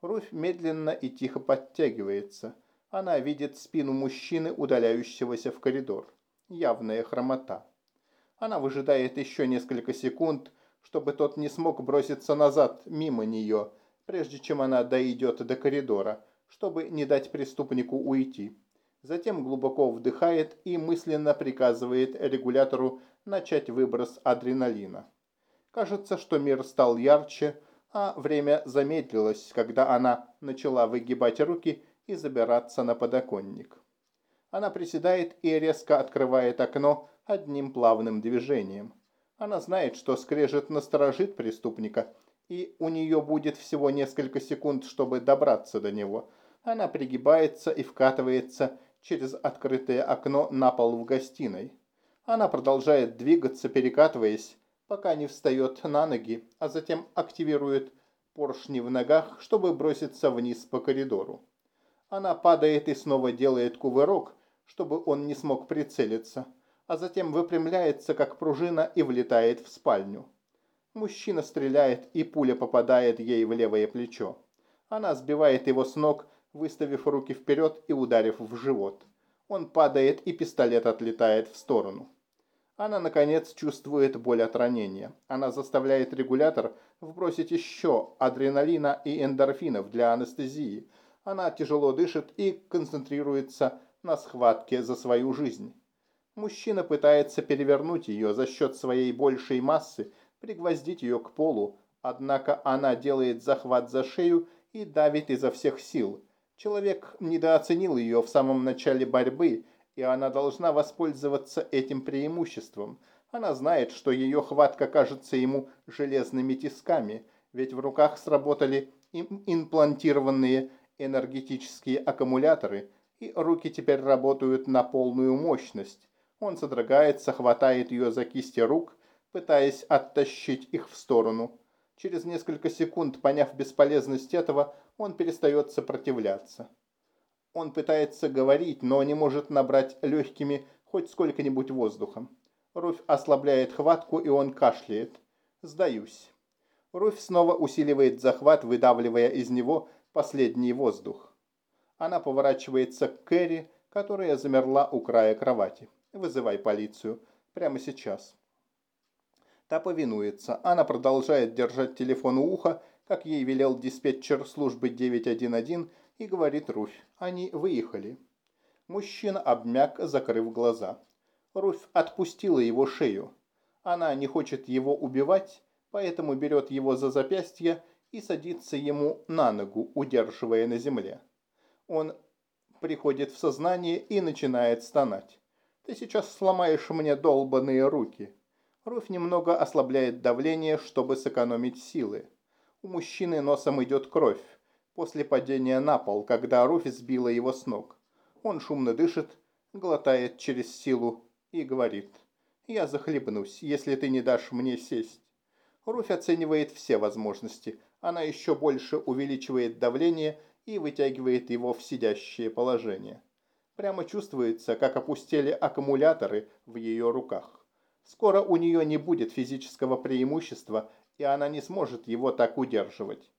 Руфь медленно и тихо подтягивается. Она видит спину мужчины, удаляющегося в коридор явная хромота. Она выжидает еще несколько секунд, чтобы тот не смог броситься назад мимо нее, прежде чем она дойдет до коридора, чтобы не дать преступнику уйти. Затем глубоко вдыхает и мысленно приказывает регулятору начать выброс адреналина. Кажется, что мир стал ярче, а время замедлилось, когда она начала выгибать руки и забираться на подоконник. Она приседает и резко открывает окно одним плавным движением. Она знает, что скрежет насторожит преступника, и у нее будет всего несколько секунд, чтобы добраться до него. Она пригибается и вкатывается через открытое окно на пол в гостиной. Она продолжает двигаться, перекатываясь, пока не встает на ноги, а затем активирует поршни в ногах, чтобы броситься вниз по коридору. Она падает и снова делает кувырок, чтобы он не смог прицелиться, а затем выпрямляется, как пружина, и влетает в спальню. Мужчина стреляет, и пуля попадает ей в левое плечо. Она сбивает его с ног, выставив руки вперед и ударив в живот. Он падает, и пистолет отлетает в сторону. Она, наконец, чувствует боль от ранения. Она заставляет регулятор вбросить еще адреналина и эндорфинов для анестезии. Она тяжело дышит и концентрируется на схватке за свою жизнь. Мужчина пытается перевернуть ее за счет своей большей массы, пригвоздить ее к полу, однако она делает захват за шею и давит изо всех сил. Человек недооценил ее в самом начале борьбы и она должна воспользоваться этим преимуществом. Она знает, что ее хватка кажется ему железными тисками, ведь в руках сработали имплантированные энергетические аккумуляторы, и руки теперь работают на полную мощность. Он содрогается, хватает ее за кисти рук, пытаясь оттащить их в сторону. Через несколько секунд, поняв бесполезность этого, он перестает сопротивляться. Он пытается говорить, но не может набрать легкими хоть сколько-нибудь воздуха. Руфь ослабляет хватку, и он кашляет. «Сдаюсь». Руфь снова усиливает захват, выдавливая из него последний воздух. Она поворачивается к Кэрри, которая замерла у края кровати. «Вызывай полицию. Прямо сейчас». Та повинуется. Она продолжает держать телефон у уха, как ей велел диспетчер службы 911, и говорит Руфь. Они выехали. Мужчина обмяк, закрыв глаза. Руфь отпустила его шею. Она не хочет его убивать, поэтому берет его за запястье и садится ему на ногу, удерживая на земле. Он приходит в сознание и начинает стонать. «Ты сейчас сломаешь мне долбаные руки». Руфь немного ослабляет давление, чтобы сэкономить силы. У мужчины носом идет кровь после падения на пол, когда Руфи сбила его с ног. Он шумно дышит, глотает через силу и говорит, «Я захлебнусь, если ты не дашь мне сесть». Руфь оценивает все возможности. Она еще больше увеличивает давление и вытягивает его в сидящее положение. Прямо чувствуется, как опустели аккумуляторы в ее руках. Скоро у нее не будет физического преимущества, и она не сможет его так удерживать.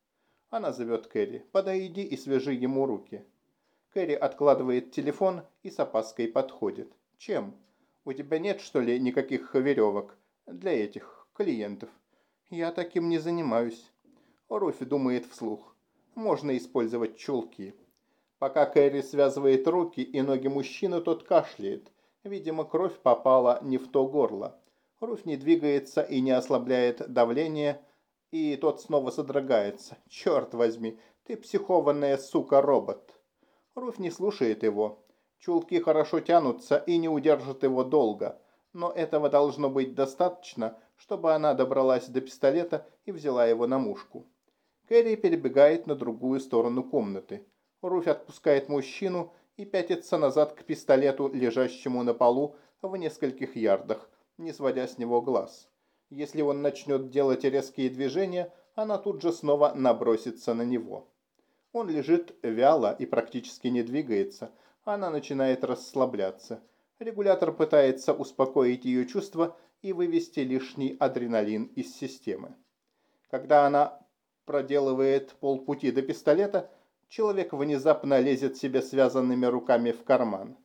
Она зовет Кэрри. «Подойди и свяжи ему руки». Кэрри откладывает телефон и с опаской подходит. «Чем? У тебя нет, что ли, никаких веревок для этих клиентов?» «Я таким не занимаюсь». Руфи думает вслух. «Можно использовать чулки». Пока Кэрри связывает руки и ноги мужчины, тот кашляет. Видимо, кровь попала не в то горло. Руфь не двигается и не ослабляет давление, и тот снова содрогается. «Черт возьми, ты психованная сука-робот!» Руф не слушает его. Чулки хорошо тянутся и не удержат его долго. Но этого должно быть достаточно, чтобы она добралась до пистолета и взяла его на мушку. Кэрри перебегает на другую сторону комнаты. Руфь отпускает мужчину и пятится назад к пистолету, лежащему на полу в нескольких ярдах, не сводя с него глаз. Если он начнет делать резкие движения, она тут же снова набросится на него. Он лежит вяло и практически не двигается. Она начинает расслабляться. Регулятор пытается успокоить ее чувства и вывести лишний адреналин из системы. Когда она проделывает полпути до пистолета, человек внезапно лезет себе связанными руками в карман.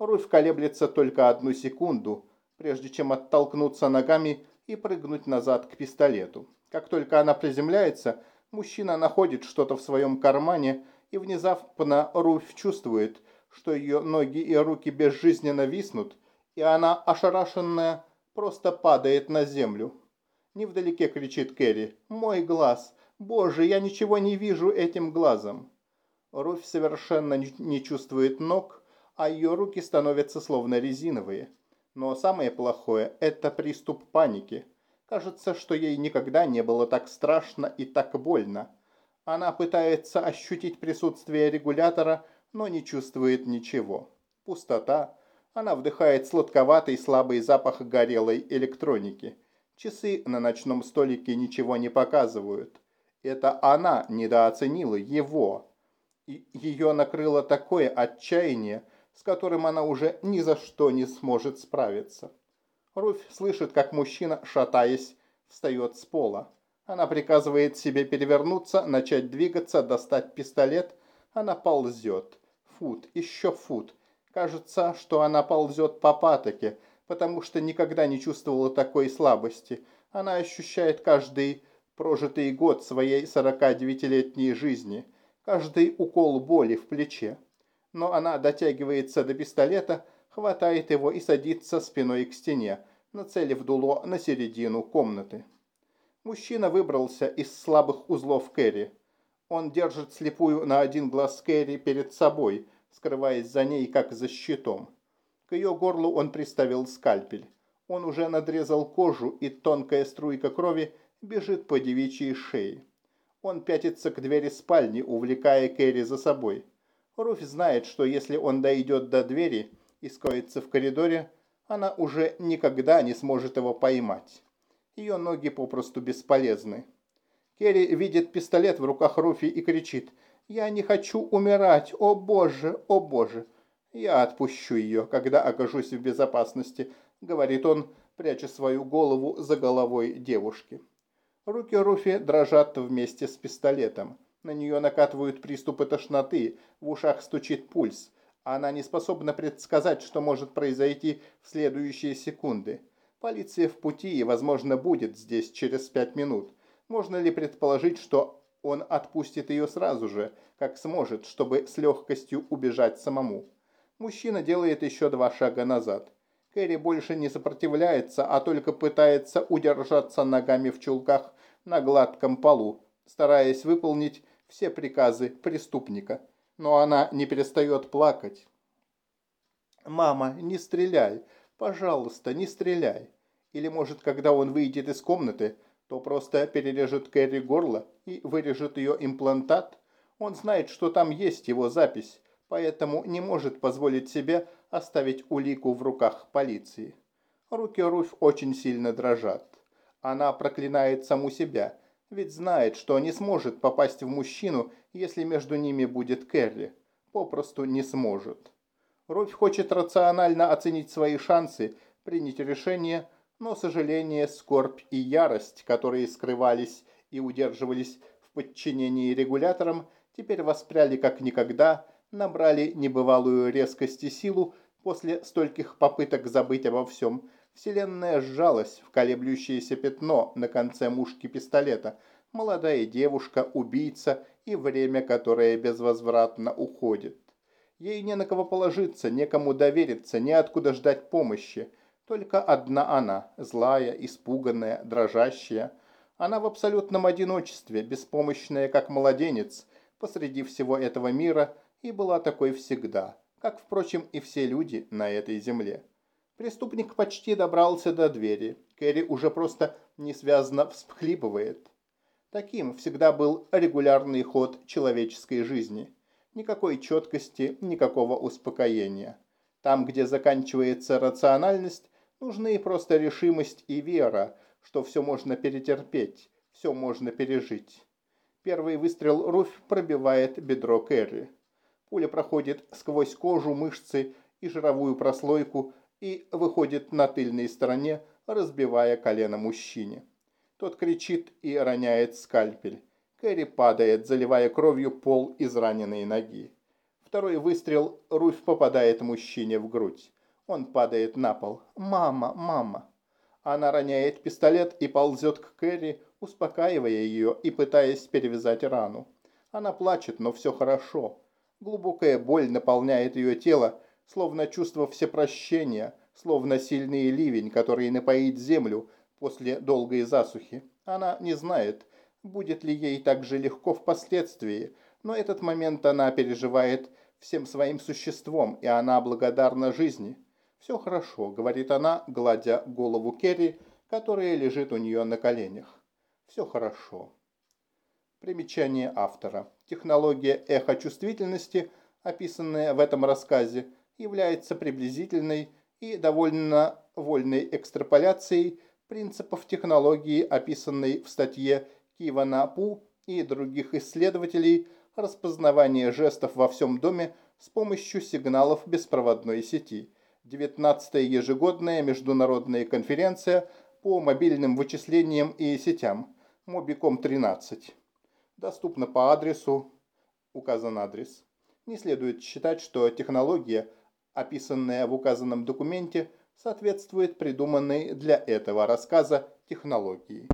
Руфь колеблется только одну секунду, прежде чем оттолкнуться ногами и прыгнуть назад к пистолету. Как только она приземляется, мужчина находит что-то в своем кармане, и внезапно Руфь чувствует, что ее ноги и руки безжизненно виснут, и она, ошарашенная, просто падает на землю. Невдалеке кричит Кэрри «Мой глаз! Боже, я ничего не вижу этим глазом!» Руфь совершенно не чувствует ног, а ее руки становятся словно резиновые. Но самое плохое – это приступ паники. Кажется, что ей никогда не было так страшно и так больно. Она пытается ощутить присутствие регулятора, но не чувствует ничего. Пустота. Она вдыхает сладковатый слабый запах горелой электроники. Часы на ночном столике ничего не показывают. Это она недооценила его. И ее накрыло такое отчаяние, с которым она уже ни за что не сможет справиться. Руфь слышит, как мужчина, шатаясь, встает с пола. Она приказывает себе перевернуться, начать двигаться, достать пистолет. Она ползет. Фут, еще фут. Кажется, что она ползет по патоке, потому что никогда не чувствовала такой слабости. Она ощущает каждый прожитый год своей 49-летней жизни, каждый укол боли в плече но она дотягивается до пистолета, хватает его и садится спиной к стене, нацелив дуло на середину комнаты. Мужчина выбрался из слабых узлов Кэрри. Он держит слепую на один глаз Кэрри перед собой, скрываясь за ней, как за щитом. К ее горлу он приставил скальпель. Он уже надрезал кожу, и тонкая струйка крови бежит по девичьей шее. Он пятится к двери спальни, увлекая Кэрри за собой. Руфь знает, что если он дойдет до двери и скроется в коридоре, она уже никогда не сможет его поймать. Ее ноги попросту бесполезны. Керри видит пистолет в руках Руфи и кричит «Я не хочу умирать! О боже! О боже!» «Я отпущу ее, когда окажусь в безопасности», — говорит он, пряча свою голову за головой девушки. Руки Руфи дрожат вместе с пистолетом. На нее накатывают приступы тошноты, в ушах стучит пульс. Она не способна предсказать, что может произойти в следующие секунды. Полиция в пути и, возможно, будет здесь через пять минут. Можно ли предположить, что он отпустит ее сразу же, как сможет, чтобы с легкостью убежать самому? Мужчина делает еще два шага назад. Кэрри больше не сопротивляется, а только пытается удержаться ногами в чулках на гладком полу, стараясь выполнить все приказы преступника, но она не перестает плакать. «Мама, не стреляй! Пожалуйста, не стреляй!» Или, может, когда он выйдет из комнаты, то просто перережет Кэрри горло и вырежет ее имплантат? Он знает, что там есть его запись, поэтому не может позволить себе оставить улику в руках полиции. Руки Руфь очень сильно дрожат. Она проклинает саму себя ведь знает, что не сможет попасть в мужчину, если между ними будет Керри. Попросту не сможет. Руфь хочет рационально оценить свои шансы, принять решение, но сожаление, скорбь и ярость, которые скрывались и удерживались в подчинении регуляторам, теперь воспряли как никогда, набрали небывалую резкость и силу после стольких попыток забыть обо всем – Вселенная сжалась в колеблющееся пятно на конце мушки пистолета. Молодая девушка, убийца и время, которое безвозвратно уходит. Ей не на кого положиться, некому довериться, неоткуда ждать помощи. Только одна она, злая, испуганная, дрожащая. Она в абсолютном одиночестве, беспомощная, как младенец, посреди всего этого мира, и была такой всегда, как, впрочем, и все люди на этой земле. Преступник почти добрался до двери. Кэрри уже просто несвязно всхлипывает. Таким всегда был регулярный ход человеческой жизни. Никакой четкости, никакого успокоения. Там, где заканчивается рациональность, нужны просто решимость и вера, что все можно перетерпеть, все можно пережить. Первый выстрел Руфь пробивает бедро Кэрри. Пуля проходит сквозь кожу, мышцы и жировую прослойку, и выходит на тыльной стороне, разбивая колено мужчине. Тот кричит и роняет скальпель. Кэрри падает, заливая кровью пол израненной ноги. Второй выстрел Руфь попадает мужчине в грудь. Он падает на пол. «Мама, мама!» Она роняет пистолет и ползет к Кэрри, успокаивая ее и пытаясь перевязать рану. Она плачет, но все хорошо. Глубокая боль наполняет ее тело, словно чувство всепрощения, словно сильный ливень, который напоит землю после долгой засухи. Она не знает, будет ли ей так же легко впоследствии, но этот момент она переживает всем своим существом, и она благодарна жизни. «Все хорошо», — говорит она, гладя голову Керри, которая лежит у нее на коленях. «Все хорошо». Примечание автора. Технология эхочувствительности, описанная в этом рассказе, является приблизительной и довольно вольной экстраполяцией принципов технологии, описанной в статье Кивана Пу и других исследователей распознавания жестов во всем доме с помощью сигналов беспроводной сети. 19-я ежегодная международная конференция по мобильным вычислениям и сетям. Мобиком 13. Доступно по адресу, указан адрес. Не следует считать, что технология – описанная в указанном документе, соответствует придуманной для этого рассказа технологии.